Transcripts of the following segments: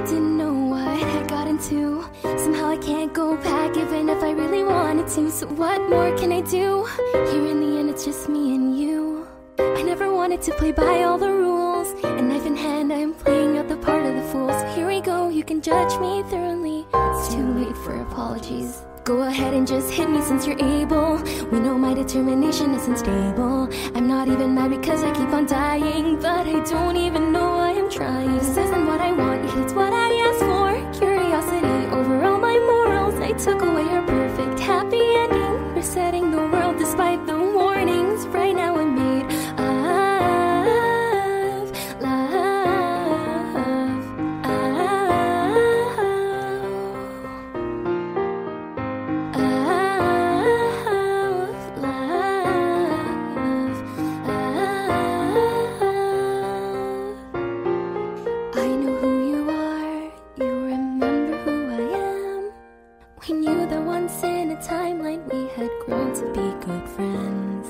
didn't know what I got into. Somehow I can't go back even if I really wanted to. So what more can I do? Here in the end, it's just me and you. I never wanted to play by all the rules. And knife in hand, I'm playing out the part of the fool. So here we go, you can judge me thoroughly. It's too late for apologies. Go ahead and just hit me since you're able. We know my determination isn't stable. I'm not even mad because I keep on dying, but I don't even know why I am trying. This isn't what I took away your We knew that once in a timeline we had grown to be good friends.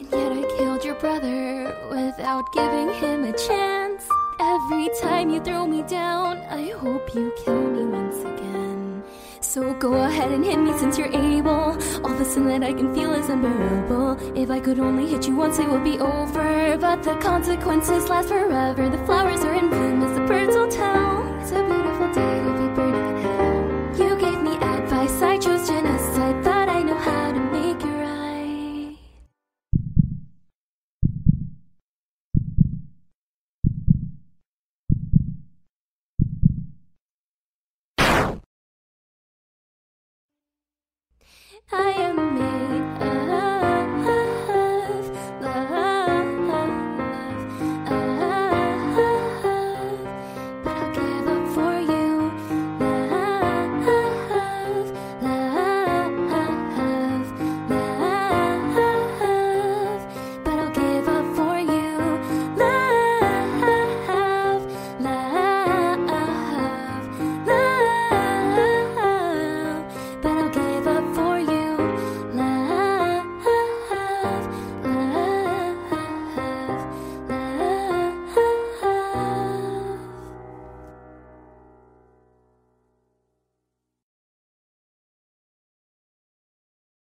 And yet I killed your brother without giving him a chance. Every time you throw me down, I hope you kill me once again. So go ahead and hit me since you're able. All the sin that I can feel is unbearable. If I could only hit you once, it would be over. But the consequences last forever. The flowers are in bloom I am